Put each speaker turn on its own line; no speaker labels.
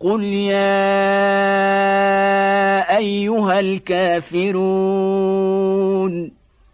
قل يا أيها الكافرون